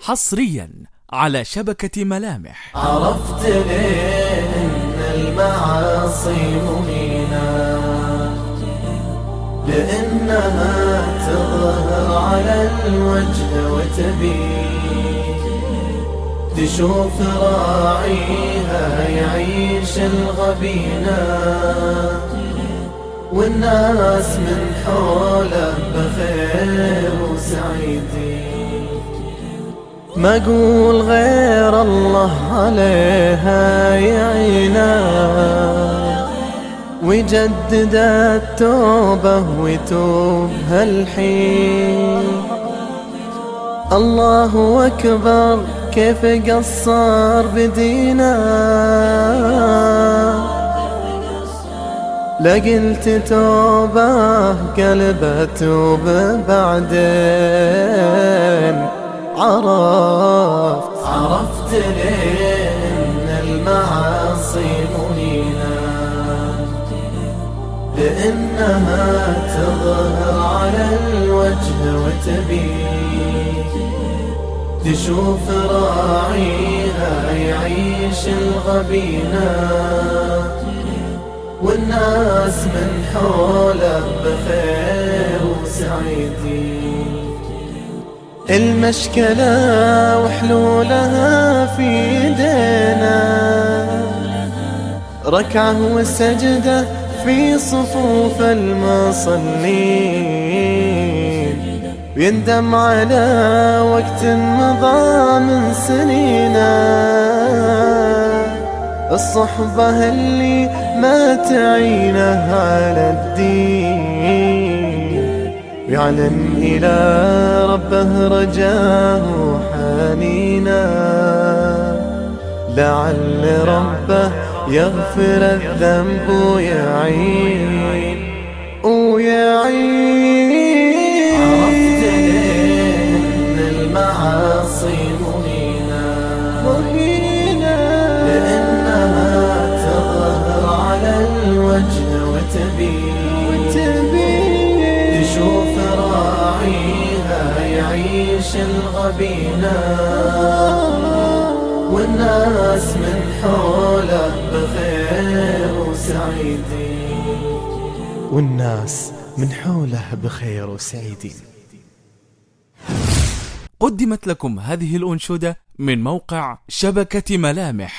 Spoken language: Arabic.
حصريا. على شبكة ملامح. عرفت ليه ان المعاصي مهينة لأنها تظهر على الوجه وتبين تشوف راعيها يعيش الغبينة والناس من حوله بخير وسعيدين. ما أقول غير الله عليها يعينا ويجدد التوبة ويتوب هالحين. الله أكبر كيف قصر بدينا؟ لقلت توبة قلبه توب بعدين. عرفت. عرفت ليه ان المعاصي مهينة لأنها تظهر على الوجه وتبين تشوف راعيها يعيش الغبينة. والناس من حوله بخير وسعيدين. المشكلة وحلولها في يدينا. ركعة وسجدة في صفوف المصلين. ويندم على وقت مضى من سنينا الصحبة اللي ما تعينه على الدين. يعلن إلى ربه رجاه حنينا. لعل ربه يغفر الذنب ويعين. ويعين. عرفت إن المعاصي مهينة. مهينة. لأنها تظهر على الوجه وتبين. يعيش الغبينة والناس من حوله بخير وسعيدين. والناس من حوله بخير وسعيدين. قدمت لكم هذه الأنشودة من موقع شبكة ملامح.